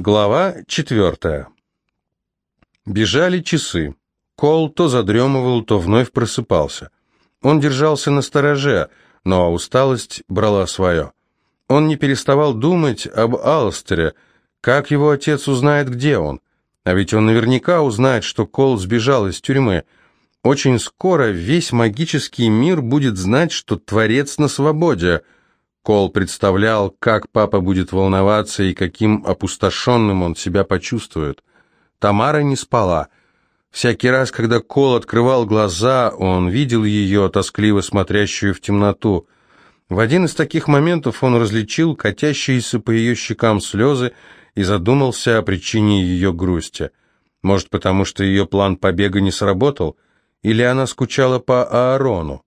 Глава четвертая. Бежали часы. Кол то задремывал, то вновь просыпался. Он держался на стороже, но усталость брала свое. Он не переставал думать об Алстере, как его отец узнает, где он. А ведь он наверняка узнает, что Кол сбежал из тюрьмы. Очень скоро весь магический мир будет знать, что Творец на свободе — Кол представлял, как папа будет волноваться и каким опустошенным он себя почувствует. Тамара не спала. Всякий раз, когда Кол открывал глаза, он видел ее, тоскливо смотрящую в темноту. В один из таких моментов он различил катящиеся по ее щекам слезы и задумался о причине ее грусти. Может, потому что ее план побега не сработал? Или она скучала по Аарону?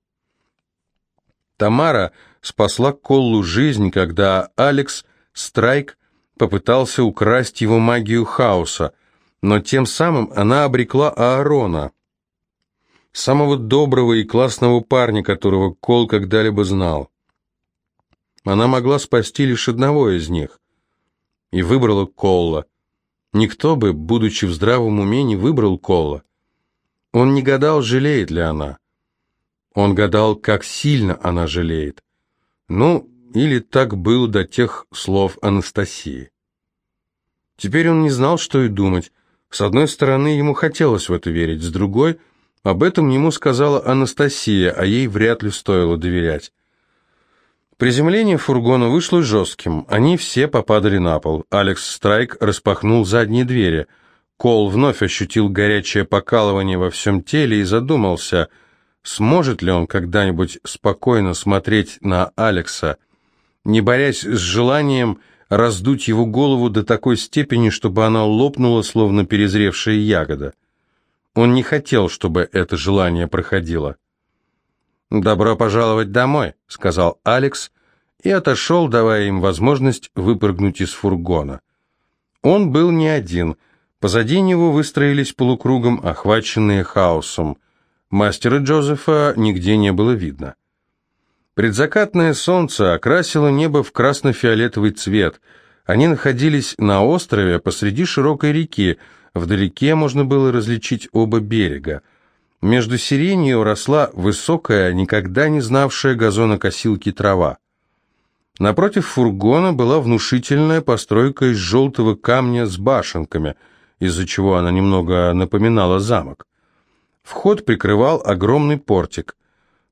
Тамара спасла Коллу жизнь, когда Алекс Страйк попытался украсть его магию хаоса, но тем самым она обрекла Аарона, самого доброго и классного парня, которого Кол когда-либо знал. Она могла спасти лишь одного из них, и выбрала Колла. Никто бы, будучи в здравом уме, не выбрал Колла. Он не гадал, жалеет ли она. Он гадал, как сильно она жалеет. Ну, или так было до тех слов Анастасии. Теперь он не знал, что и думать. С одной стороны, ему хотелось в это верить, с другой, об этом ему сказала Анастасия, а ей вряд ли стоило доверять. Приземление фургона вышло жестким, они все попадали на пол. Алекс Страйк распахнул задние двери. Кол вновь ощутил горячее покалывание во всем теле и задумался – Сможет ли он когда-нибудь спокойно смотреть на Алекса, не борясь с желанием раздуть его голову до такой степени, чтобы она лопнула, словно перезревшая ягода? Он не хотел, чтобы это желание проходило. «Добро пожаловать домой», — сказал Алекс, и отошел, давая им возможность выпрыгнуть из фургона. Он был не один. Позади него выстроились полукругом, охваченные хаосом — Мастера Джозефа нигде не было видно. Предзакатное солнце окрасило небо в красно-фиолетовый цвет. Они находились на острове посреди широкой реки. Вдалеке можно было различить оба берега. Между сиренью росла высокая, никогда не знавшая газонокосилки трава. Напротив фургона была внушительная постройка из желтого камня с башенками, из-за чего она немного напоминала замок. Вход прикрывал огромный портик.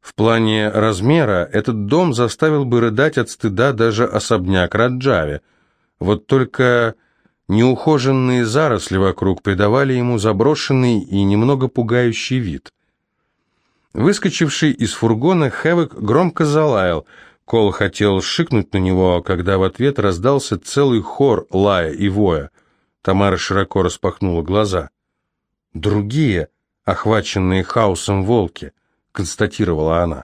В плане размера этот дом заставил бы рыдать от стыда даже особняк Раджави. Вот только неухоженные заросли вокруг придавали ему заброшенный и немного пугающий вид. Выскочивший из фургона Хэвок громко залаял. Кол хотел шикнуть на него, когда в ответ раздался целый хор лая и воя. Тамара широко распахнула глаза. «Другие!» Охваченные хаосом волки», — констатировала она.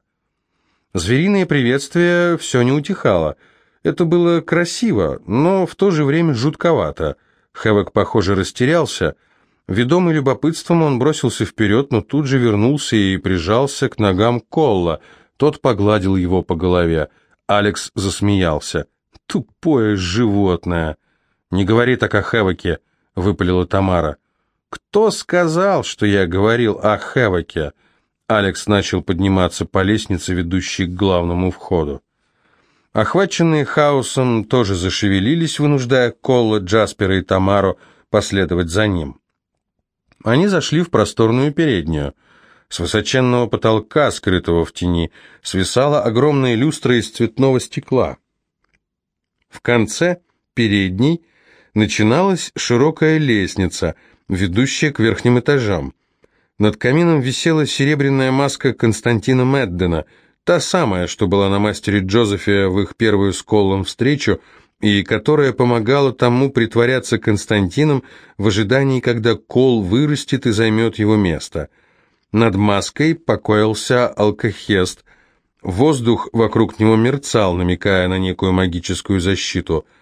Звериное приветствие все не утихало. Это было красиво, но в то же время жутковато. Хэвок, похоже, растерялся. Ведомый любопытством, он бросился вперед, но тут же вернулся и прижался к ногам Колла. Тот погладил его по голове. Алекс засмеялся. «Тупое животное!» «Не говори так о Хэвоке», — выпалила Тамара. «Кто сказал, что я говорил о Хэвоке?» Алекс начал подниматься по лестнице, ведущей к главному входу. Охваченные хаосом тоже зашевелились, вынуждая Колла, Джаспера и Тамару последовать за ним. Они зашли в просторную переднюю. С высоченного потолка, скрытого в тени, свисала огромная люстра из цветного стекла. В конце передней начиналась широкая лестница – ведущая к верхним этажам. Над камином висела серебряная маска Константина Меддена, та самая, что была на мастере Джозефе в их первую с Коллом встречу, и которая помогала тому притворяться Константином в ожидании, когда Кол вырастет и займет его место. Над маской покоился алкохест. Воздух вокруг него мерцал, намекая на некую магическую защиту –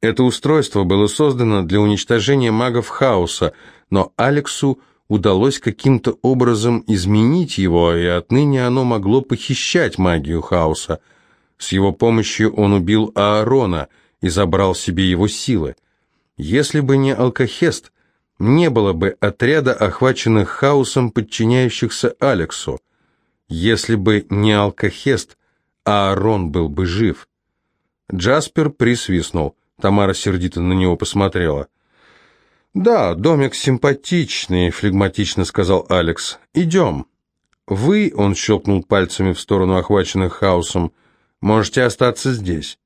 это устройство было создано для уничтожения магов хаоса, но Алексу удалось каким-то образом изменить его, и отныне оно могло похищать магию хаоса. С его помощью он убил Аарона и забрал себе его силы. Если бы не алкохест, не было бы отряда, охваченных хаосом, подчиняющихся Алексу. Если бы не алкохест, Аарон был бы жив. Джаспер присвистнул. Тамара сердито на него посмотрела. «Да, домик симпатичный», — флегматично сказал Алекс. «Идем». «Вы», — он щелкнул пальцами в сторону охваченных хаосом, — «можете остаться здесь».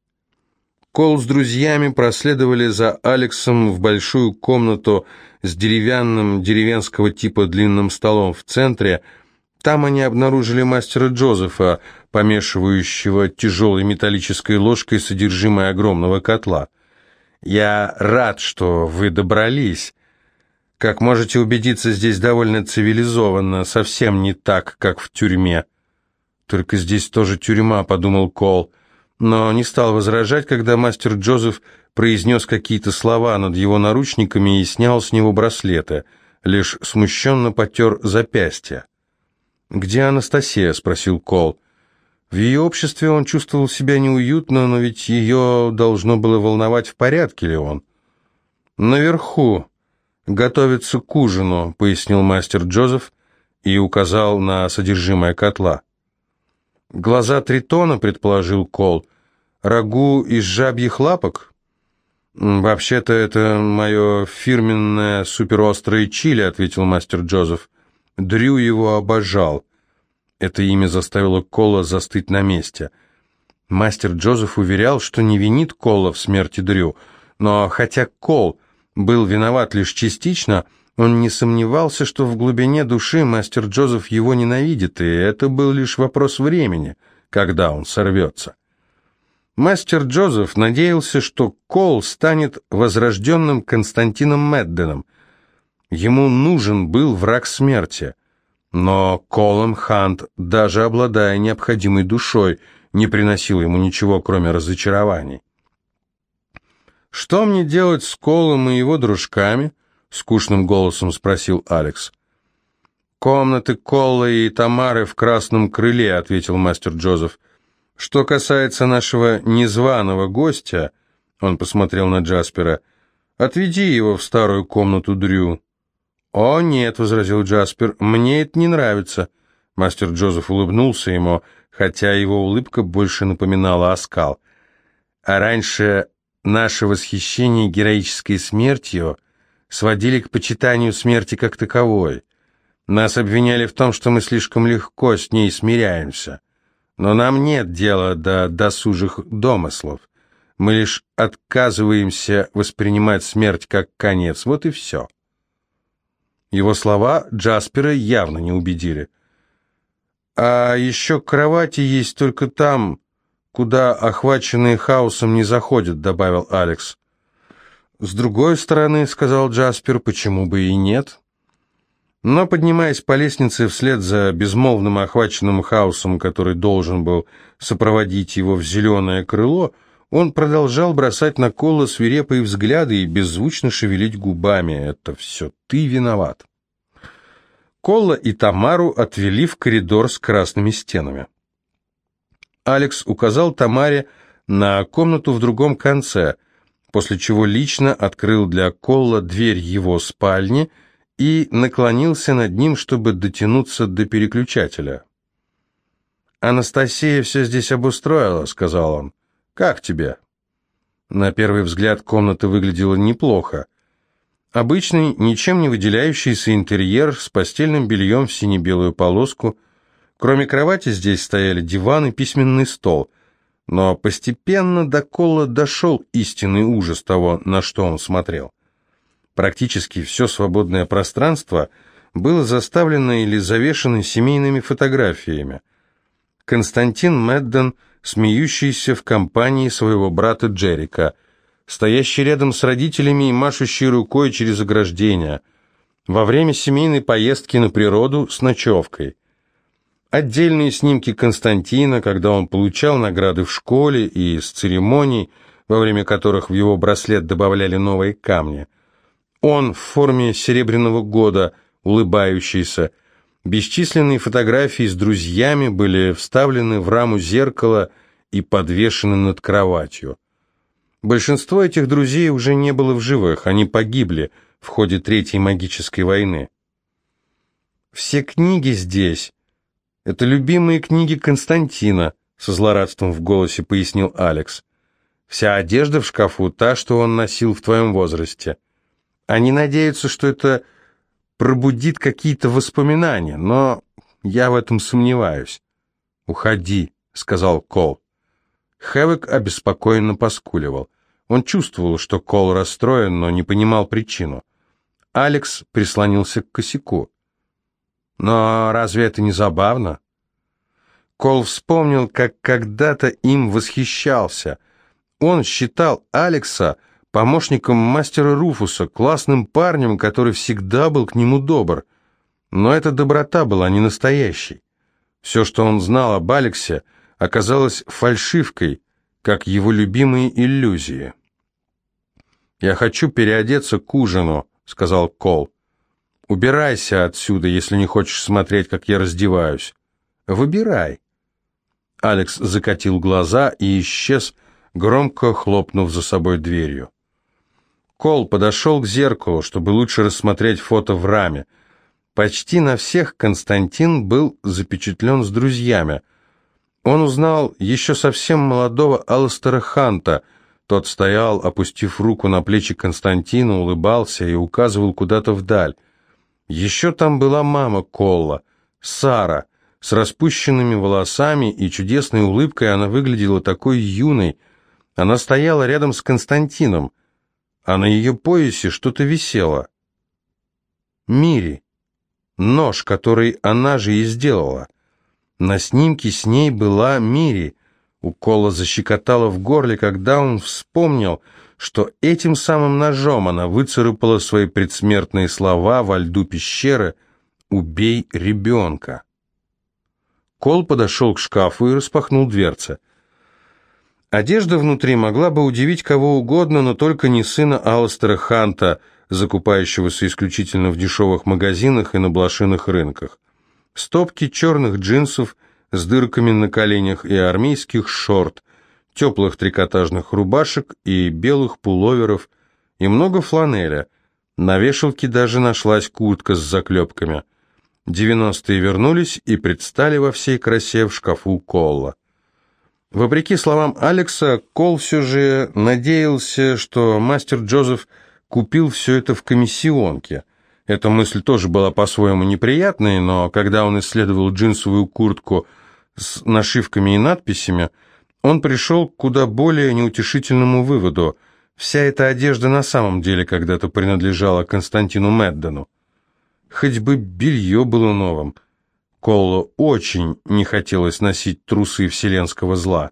Кол с друзьями проследовали за Алексом в большую комнату с деревянным, деревенского типа длинным столом в центре. Там они обнаружили мастера Джозефа, помешивающего тяжелой металлической ложкой содержимое огромного котла. «Я рад, что вы добрались. Как можете убедиться, здесь довольно цивилизованно, совсем не так, как в тюрьме». «Только здесь тоже тюрьма», — подумал Кол, — но не стал возражать, когда мастер Джозеф произнес какие-то слова над его наручниками и снял с него браслеты, лишь смущенно потер запястье. «Где Анастасия?» — спросил Кол. В ее обществе он чувствовал себя неуютно, но ведь ее должно было волновать, в порядке ли он. «Наверху. Готовится к ужину», — пояснил мастер Джозеф и указал на содержимое котла. «Глаза тритона», — предположил Кол. «Рагу из жабьих лапок?» «Вообще-то это мое фирменное суперострое чили», — ответил мастер Джозеф. Дрю его обожал. Это имя заставило Кола застыть на месте. Мастер Джозеф уверял, что не винит Кола в смерти Дрю, но хотя Кол был виноват лишь частично, — он не сомневался, что в глубине души мастер Джозеф его ненавидит, и это был лишь вопрос времени, когда он сорвется. Мастер Джозеф надеялся, что Кол станет возрожденным Константином Медденом. Ему нужен был враг смерти. Но Колом Хант, даже обладая необходимой душой, не приносил ему ничего, кроме разочарований. «Что мне делать с Колом и его дружками?» скучным голосом спросил Алекс. «Комнаты Коллы и Тамары в красном крыле», — ответил мастер Джозеф. «Что касается нашего незваного гостя», — он посмотрел на Джаспера, — «отведи его в старую комнату Дрю». «О, нет», — возразил Джаспер, — «мне это не нравится». Мастер Джозеф улыбнулся ему, хотя его улыбка больше напоминала оскал. «А раньше наше восхищение героической смертью сводили к почитанию смерти как таковой. Нас обвиняли в том, что мы слишком легко с ней смиряемся. Но нам нет дела до досужих домыслов. Мы лишь отказываемся воспринимать смерть как конец. Вот и все. Его слова Джаспера явно не убедили. «А еще кровати есть только там, куда охваченные хаосом не заходят», — добавил Алекс. «С другой стороны, — сказал Джаспер, — почему бы и нет?» Но, поднимаясь по лестнице вслед за безмолвным охваченным хаосом, который должен был сопроводить его в зеленое крыло, он продолжал бросать на Колла свирепые взгляды и беззвучно шевелить губами. «Это все ты виноват». Колла и Тамару отвели в коридор с красными стенами. Алекс указал Тамаре на комнату в другом конце, после чего лично открыл для Колла дверь его спальни и наклонился над ним, чтобы дотянуться до переключателя. «Анастасия все здесь обустроила», — сказал он. «Как тебе?» На первый взгляд комната выглядела неплохо. Обычный, ничем не выделяющийся интерьер с постельным бельем в сине-белую полоску. Кроме кровати здесь стояли диван и письменный стол — но постепенно до Колла дошел истинный ужас того, на что он смотрел. Практически все свободное пространство было заставлено или завешено семейными фотографиями. Константин Медден, смеющийся в компании своего брата Джерика, стоящий рядом с родителями и машущий рукой через ограждение, во время семейной поездки на природу с ночевкой – Отдельные снимки Константина, когда он получал награды в школе и с церемоний, во время которых в его браслет добавляли новые камни. Он в форме серебряного года, улыбающийся. Бесчисленные фотографии с друзьями были вставлены в раму зеркала и подвешены над кроватью. Большинство этих друзей уже не было в живых, они погибли в ходе Третьей магической войны. Все книги здесь — это любимые книги Константина, со злорадством в голосе пояснил Алекс. Вся одежда в шкафу та, что он носил в твоем возрасте. Они надеются, что это пробудит какие-то воспоминания, но я в этом сомневаюсь. «Уходи», — сказал Кол. Хэвок обеспокоенно поскуливал. Он чувствовал, что Кол расстроен, но не понимал причину. Алекс прислонился к косяку. «Но разве это не забавно?» Кол вспомнил, как когда-то им восхищался. Он считал Алекса помощником мастера Руфуса, классным парнем, который всегда был к нему добр. Но эта доброта была не настоящей. Все, что он знал об Алексе, оказалось фальшивкой, как его любимые иллюзии. «Я хочу переодеться к ужину», — сказал Кол. «Убирайся отсюда, если не хочешь смотреть, как я раздеваюсь. Выбирай». Алекс закатил глаза и исчез, громко хлопнув за собой дверью. Кол подошел к зеркалу, чтобы лучше рассмотреть фото в раме. Почти на всех Константин был запечатлен с друзьями. Он узнал еще совсем молодого Алластера Ханта. Тот стоял, опустив руку на плечи Константина, улыбался и указывал куда-то вдаль. Еще там была мама Колла, Сара, с распущенными волосами и чудесной улыбкой она выглядела такой юной. Она стояла рядом с Константином а на ее поясе что-то висело. Мири. Нож, который она же и сделала. На снимке с ней была Мири. Укола защекотала в горле, когда он вспомнил, что этим самым ножом она выцарапала свои предсмертные слова во льду пещеры «Убей ребенка». Кол подошел к шкафу и распахнул дверцы. Одежда внутри могла бы удивить кого угодно, но только не сына Алластера Ханта, закупающегося исключительно в дешевых магазинах и на блошиных рынках. Стопки черных джинсов с дырками на коленях и армейских шорт, теплых трикотажных рубашек и белых пуловеров, и много фланеля. На вешалке даже нашлась куртка с заклепками. Девяностые вернулись и предстали во всей красе в шкафу Колла. Вопреки словам Алекса, Кол все же надеялся, что мастер Джозеф купил все это в комиссионке. Эта мысль тоже была по-своему неприятной, но когда он исследовал джинсовую куртку с нашивками и надписями, он пришел к куда более неутешительному выводу. Вся эта одежда на самом деле когда-то принадлежала Константину Меддену. Хоть бы белье было новым, Коллу очень не хотелось носить трусы вселенского зла.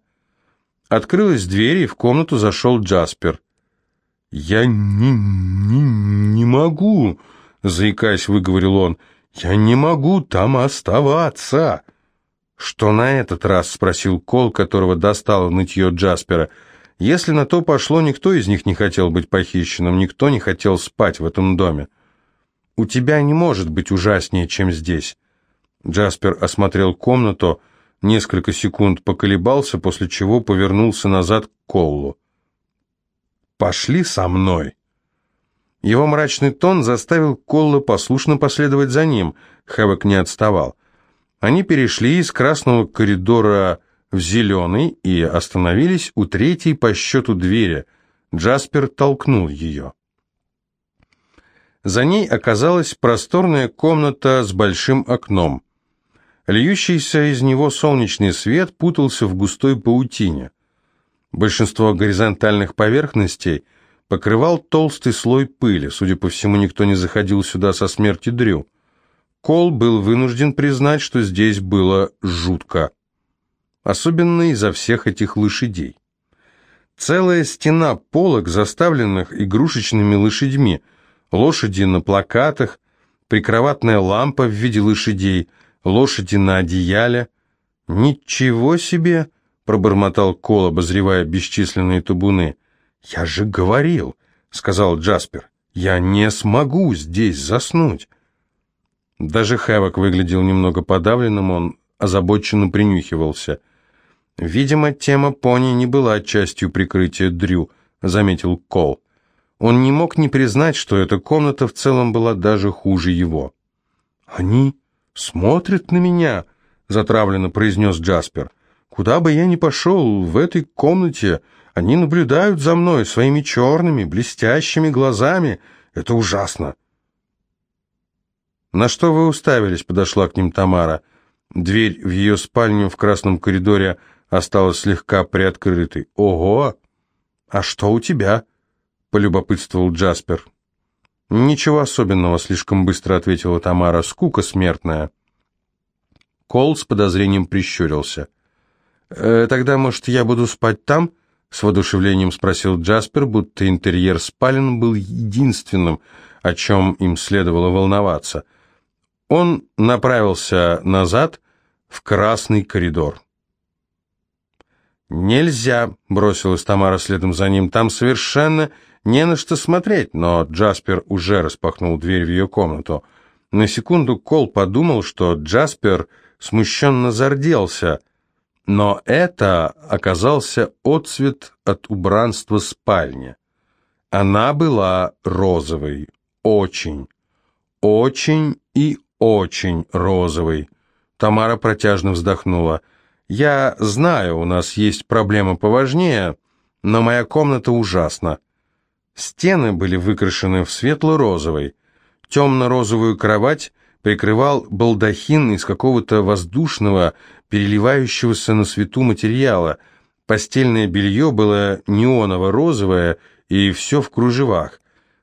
Открылась дверь, и в комнату зашел Джаспер. «Я не, не, не могу», — заикаясь, выговорил он, — «я не могу там оставаться». «Что на этот раз?» — спросил Кол, которого достало нытье Джаспера. «Если на то пошло, никто из них не хотел быть похищенным, никто не хотел спать в этом доме. У тебя не может быть ужаснее, чем здесь». Джаспер осмотрел комнату, несколько секунд поколебался, после чего повернулся назад к Коллу. «Пошли со мной!» Его мрачный тон заставил Колла послушно последовать за ним. Хэвок не отставал. Они перешли из красного коридора в зеленый и остановились у третьей по счету двери. Джаспер толкнул ее. За ней оказалась просторная комната с большим окном. Льющийся из него солнечный свет путался в густой паутине. Большинство горизонтальных поверхностей покрывал толстый слой пыли. Судя по всему, никто не заходил сюда со смерти Дрю. Кол был вынужден признать, что здесь было жутко. Особенно из-за всех этих лошадей. Целая стена полок, заставленных игрушечными лошадьми. Лошади на плакатах, прикроватная лампа в виде лошадей – лошади на одеяле. «Ничего себе!» — пробормотал Кол, обозревая бесчисленные табуны. «Я же говорил!» — сказал Джаспер. «Я не смогу здесь заснуть!» Даже Хэвок выглядел немного подавленным, он озабоченно принюхивался. Видимо, тема пони не была частью прикрытия Дрю. заметил Кол. Он не мог не признать, что эта комната в целом была даже хуже его. «Они смотрят на меня», — затравленно произнес Джаспер. «Куда бы я ни пошел, в этой комнате они наблюдают за мной своими черными, блестящими глазами. Это ужасно». «На что вы уставились?» — подошла к ним Тамара. Дверь в ее спальню в красном коридоре осталась слегка приоткрытой. «Ого! А что у тебя?» полюбопытствовал Джаспер. «Ничего особенного», — слишком быстро ответила Тамара. «Скука смертная». Кол с подозрением прищурился. «Э, «Тогда, может, я буду спать там?» — с воодушевлением спросил Джаспер, будто интерьер спален был единственным, о чем им следовало волноваться. Он направился назад в красный коридор. «Нельзя», — бросилась Тамара следом за ним, — «там совершенно не на что смотреть, но Джаспер уже распахнул дверь в ее комнату. На секунду Кол подумал, что Джаспер смущенно зарделся, но это оказался отцвет от убранства спальни. Она была розовой, очень, очень и очень розовой. Тамара протяжно вздохнула. «Я знаю, у нас есть проблема поважнее, но моя комната ужасна. Стены были выкрашены в светло-розовый. Темно-розовую кровать прикрывал балдахин из какого-то воздушного, переливающегося на свету материала. Постельное белье было неоново-розовое и все в кружевах.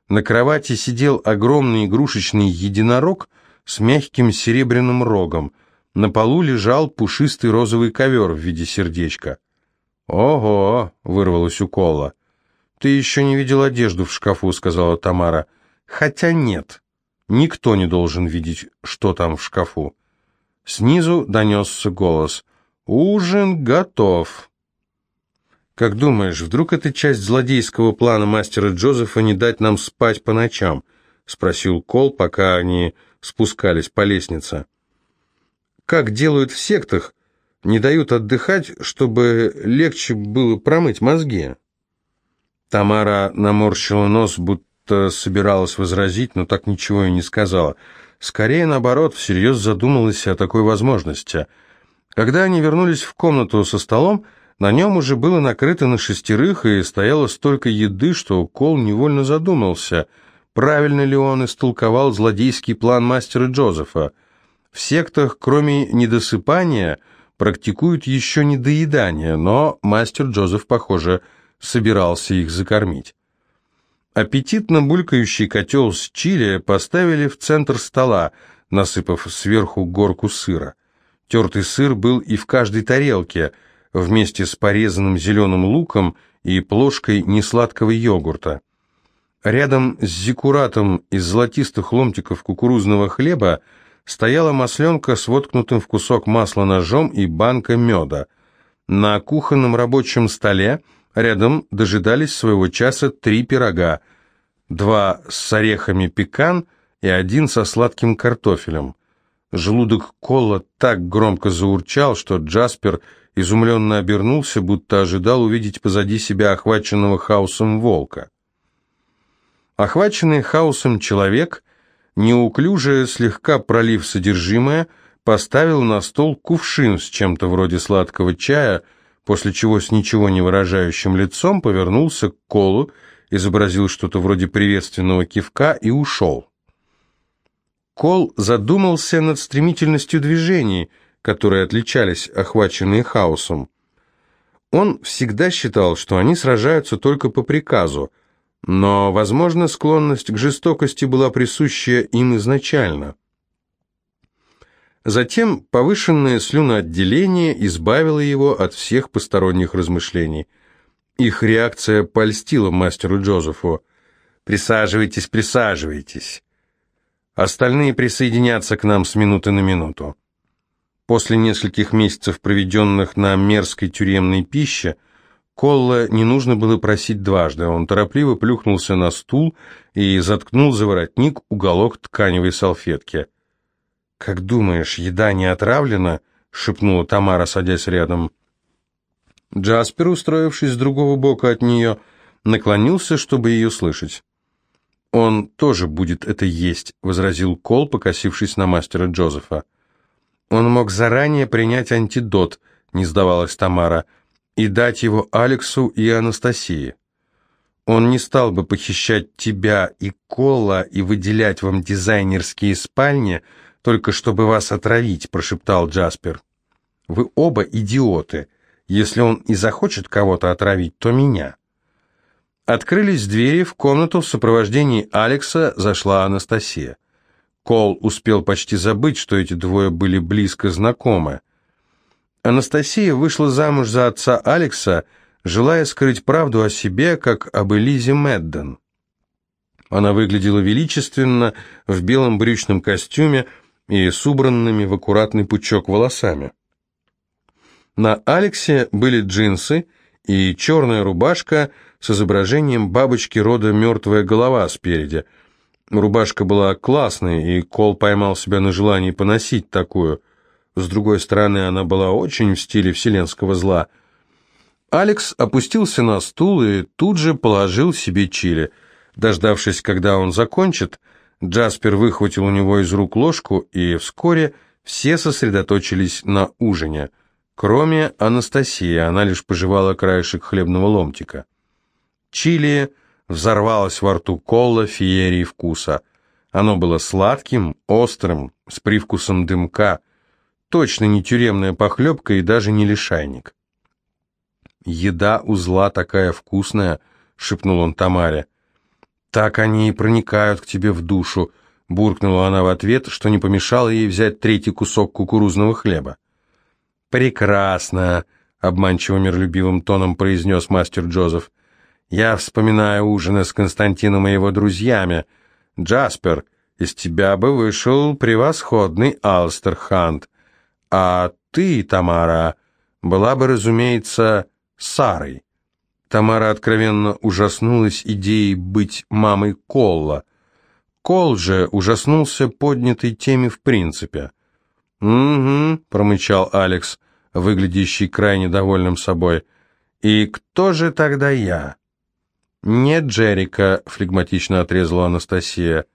На кровати сидел огромный игрушечный единорог с мягким серебряным рогом. На полу лежал пушистый розовый ковер в виде сердечка. «Ого!» — вырвалось у Колла. «Ты еще не видел одежду в шкафу», — сказала Тамара. «Хотя нет, никто не должен видеть, что там в шкафу». Снизу донесся голос. «Ужин готов». «Как думаешь, вдруг это часть злодейского плана мастера Джозефа не дать нам спать по ночам?» — спросил Кол, пока они спускались по лестнице. «Как делают в сектах, не дают отдыхать, чтобы легче было промыть мозги». Тамара наморщила нос, будто собиралась возразить, но так ничего и не сказала. Скорее, наоборот, всерьез задумалась о такой возможности. Когда они вернулись в комнату со столом, на нем уже было накрыто на шестерых и стояло столько еды, что Кол невольно задумался, правильно ли он истолковал злодейский план мастера Джозефа. В сектах, кроме недосыпания, практикуют еще недоедание, но мастер Джозеф, похоже, собирался их закормить. Аппетитно булькающий котел с чили поставили в центр стола, насыпав сверху горку сыра. Тертый сыр был и в каждой тарелке, вместе с порезанным зеленым луком и плошкой несладкого йогурта. Рядом с зиккуратом из золотистых ломтиков кукурузного хлеба стояла масленка с воткнутым в кусок масла ножом и банка меда. На кухонном рабочем столе Рядом дожидались своего часа три пирога, два с орехами пекан и один со сладким картофелем. Желудок Колла так громко заурчал, что Джаспер изумленно обернулся, будто ожидал увидеть позади себя охваченного хаосом волка. Охваченный хаосом человек, неуклюже, слегка пролив содержимое, поставил на стол кувшин с чем-то вроде сладкого чая, после чего с ничего не выражающим лицом повернулся к Колу, изобразил что-то вроде приветственного кивка и ушел. Кол задумался над стремительностью движений, которые отличались охваченные хаосом. Он всегда считал, что они сражаются только по приказу, но, возможно, склонность к жестокости была присуща им изначально. Затем повышенное слюноотделение избавило его от всех посторонних размышлений. Их реакция польстила мастеру Джозефу. «Присаживайтесь, присаживайтесь». Остальные присоединятся к нам с минуты на минуту. После нескольких месяцев, проведенных на мерзкой тюремной пище, Колла не нужно было просить дважды. Он торопливо плюхнулся на стул и заткнул за воротник уголок тканевой салфетки – «Как думаешь, еда не отравлена?» — шепнула Тамара, садясь рядом. Джаспер, устроившись с другого бока от нее, наклонился, чтобы ее слышать. «Он тоже будет это есть», — возразил Кол, покосившись на мастера Джозефа. «Он мог заранее принять антидот», — не сдавалась Тамара, — «и дать его Алексу и Анастасии. Он не стал бы похищать тебя и Кола и выделять вам дизайнерские спальни, только чтобы вас отравить», — прошептал Джаспер. «Вы оба идиоты. Если он и захочет кого-то отравить, то меня». Открылись двери, в комнату в сопровождении Алекса зашла Анастасия. Кол успел почти забыть, что эти двое были близко знакомы. Анастасия вышла замуж за отца Алекса, желая скрыть правду о себе, как об Элизе Медден. Она выглядела величественно, в белом брючном костюме и с убранными в аккуратный пучок волосами. На Алексе были джинсы и черная рубашка – с изображением бабочки рода «Мертвая голова» спереди. Рубашка была классной, и Кол поймал себя на желании поносить такую. С другой стороны, она была очень в стиле вселенского зла. Алекс опустился на стул и тут же положил себе чили. Дождавшись, когда он закончит, Джаспер выхватил у него из рук ложку, и вскоре все сосредоточились на ужине. Кроме Анастасии, она лишь пожевала краешек хлебного ломтика. Чили взорвалось во рту кола феерии вкуса. Оно было сладким, острым, с привкусом дымка, точно не тюремная похлебка и даже не лишайник. «Еда у зла такая вкусная», — шепнул он Тамаре. «Так они и проникают к тебе в душу», — буркнула она в ответ, что не помешало ей взять третий кусок кукурузного хлеба. «Прекрасно», — обманчиво миролюбивым тоном произнес мастер Джозеф. Я вспоминаю ужины с Константином и его друзьями. Джаспер, из тебя бы вышел превосходный Алстерхант. А ты, Тамара, была бы, разумеется, Сарой. Тамара откровенно ужаснулась идеей быть мамой Колла. Кол же ужаснулся поднятой теме в принципе. «Угу», — промычал Алекс, выглядящий крайне довольным собой. «И кто же тогда я?» «Нет, Джерика», — флегматично отрезала Анастасия.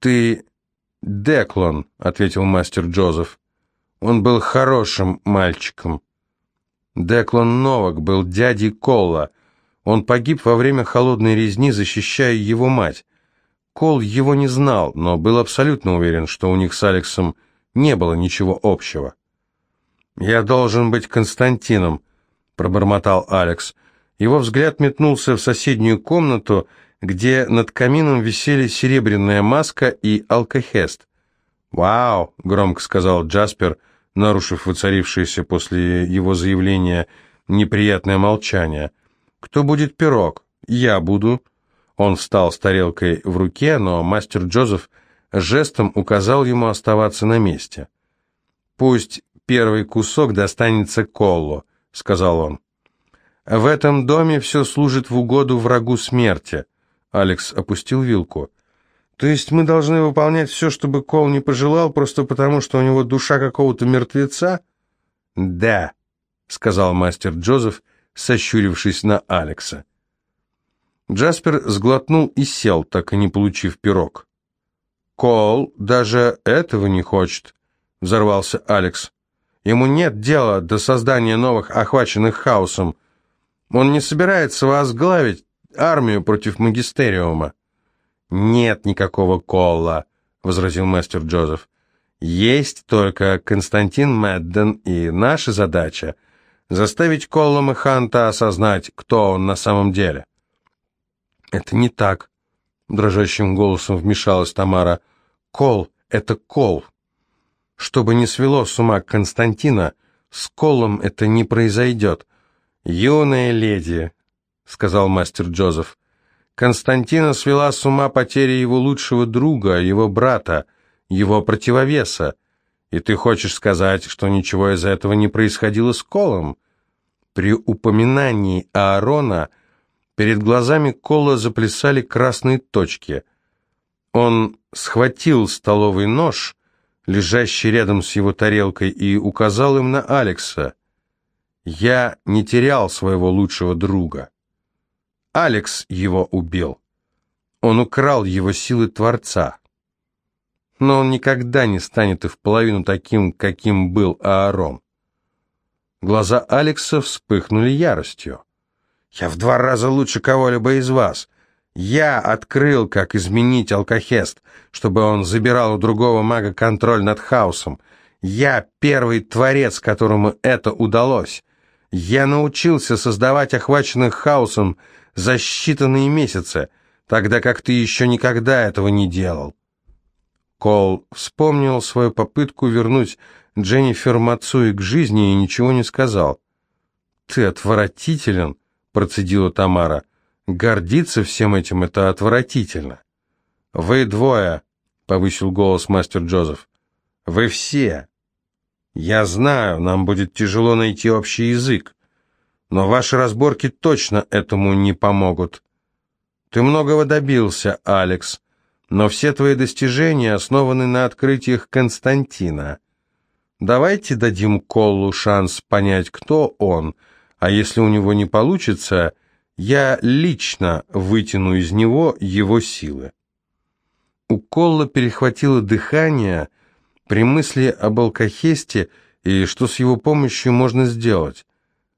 «Ты Деклон», — ответил мастер Джозеф. «Он был хорошим мальчиком». Деклон Новак был дядей Колла. Он погиб во время холодной резни, защищая его мать. Кол его не знал, но был абсолютно уверен, что у них с Алексом не было ничего общего. «Я должен быть Константином», — пробормотал Алекс. Его взгляд метнулся в соседнюю комнату, где над камином висели серебряная маска и алкохест. «Вау!» — громко сказал Джаспер, нарушив воцарившееся после его заявления неприятное молчание. «Кто будет пирог? Я буду». Он встал с тарелкой в руке, но мастер Джозеф жестом указал ему оставаться на месте. «Пусть первый кусок достанется Колло», — сказал он. В этом доме все служит в угоду врагу смерти. Алекс опустил вилку. То есть мы должны выполнять все, чтобы Кол не пожелал, просто потому, что у него душа какого-то мертвеца? Да, сказал мастер Джозеф, сощурившись на Алекса. Джаспер сглотнул и сел, так и не получив пирог. «Кол даже этого не хочет», — взорвался Алекс. «Ему нет дела до создания новых, охваченных хаосом. Он не собирается возглавить армию против магистериума. Нет никакого Колла, возразил мастер Джозеф. Есть только Константин Мэдден, и наша задача заставить Колла Механта осознать, кто он на самом деле. Это не так, дрожащим голосом вмешалась Тамара. Кол — это Кол. Чтобы не свело с ума Константина, с Колом это не произойдет. «Юная леди», — сказал мастер Джозеф, — «Константина свела с ума потеря его лучшего друга, его брата, его противовеса. И ты хочешь сказать, что ничего из этого не происходило с Колом?» При упоминании Аарона перед глазами Кола заплясали красные точки. Он схватил столовый нож, лежащий рядом с его тарелкой, и указал им на Алекса. Я не терял своего лучшего друга. Алекс его убил. Он украл его силы Творца. Но он никогда не станет и в половину таким, каким был Аарон. Глаза Алекса вспыхнули яростью. «Я в два раза лучше кого-либо из вас. Я открыл, как изменить алкохест, чтобы он забирал у другого мага контроль над хаосом. Я первый творец, которому это удалось. Я научился создавать охваченных хаосом за считанные месяцы, тогда как ты еще никогда этого не делал. Кол вспомнил свою попытку вернуть Дженнифер Мацуи к жизни и ничего не сказал. «Ты отвратителен», — процедила Тамара. «Гордиться всем этим — это отвратительно». «Вы двое», — повысил голос мастер Джозеф. «Вы все. Я знаю, нам будет тяжело найти общий язык, но ваши разборки точно этому не помогут. Ты многого добился, Алекс, но все твои достижения основаны на открытиях Константина». Давайте дадим Коллу шанс понять, кто он, а если у него не получится, я лично вытяну из него его силы. У Колла перехватило дыхание при мысли об алкохесте и что с его помощью можно сделать.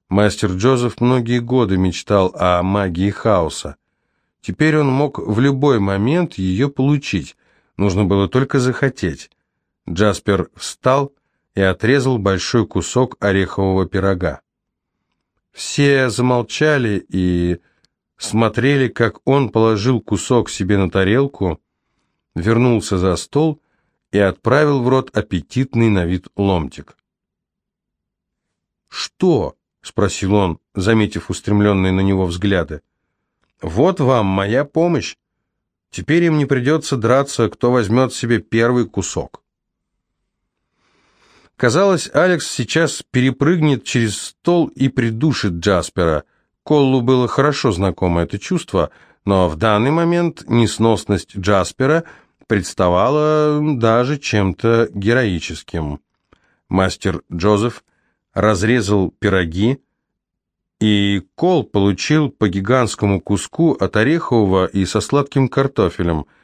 Мастер Джозеф многие годы мечтал о магии хаоса. Теперь он мог в любой момент ее получить, нужно было только захотеть. Джаспер встал и отрезал большой кусок орехового пирога. Все замолчали и смотрели, как он положил кусок себе на тарелку, вернулся за стол и отправил в рот аппетитный на вид ломтик. «Что?» — спросил он, заметив устремленные на него взгляды. «Вот вам моя помощь. Теперь им не придется драться, кто возьмет себе первый кусок». Казалось, Алекс сейчас перепрыгнет через стол и придушит Джаспера. Коллу было хорошо знакомо это чувство, но в данный момент несносность Джаспера представала даже чем-то героическим. Мастер Джозеф разрезал пироги, и Кол получил по гигантскому куску от орехового и со сладким картофелем –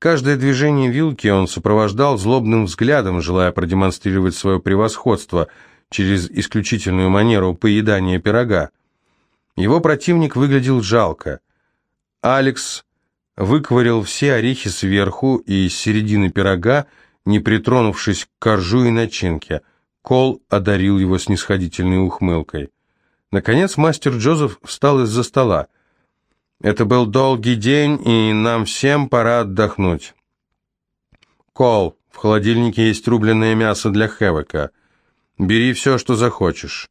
Каждое движение вилки он сопровождал злобным взглядом, желая продемонстрировать свое превосходство через исключительную манеру поедания пирога. Его противник выглядел жалко. Алекс выковырял все орехи сверху и с середины пирога, не притронувшись к коржу и начинке. Кол одарил его снисходительной ухмылкой. Наконец мастер Джозеф встал из-за стола. Это был долгий день, и нам всем пора отдохнуть. Кол, в холодильнике есть рубленное мясо для Хевека. Бери все, что захочешь.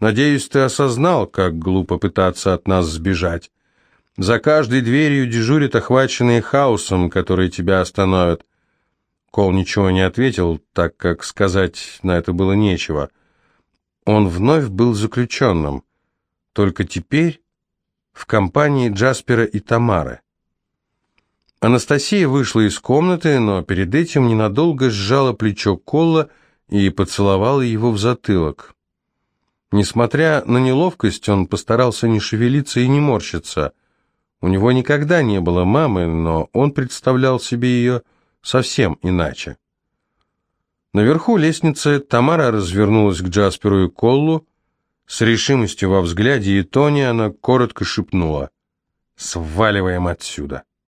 Надеюсь, ты осознал, как глупо пытаться от нас сбежать. За каждой дверью дежурят охваченные хаосом, которые тебя остановят. Кол ничего не ответил, так как сказать на это было нечего. Он вновь был заключенным. Только теперь в компании Джаспера и Тамары. Анастасия вышла из комнаты, но перед этим ненадолго сжала плечо Колла и поцеловала его в затылок. Несмотря на неловкость, он постарался не шевелиться и не морщиться. У него никогда не было мамы, но он представлял себе ее совсем иначе. Наверху лестницы Тамара развернулась к Джасперу и Коллу, с решимостью во взгляде и тоне она коротко шепнула «Сваливаем отсюда».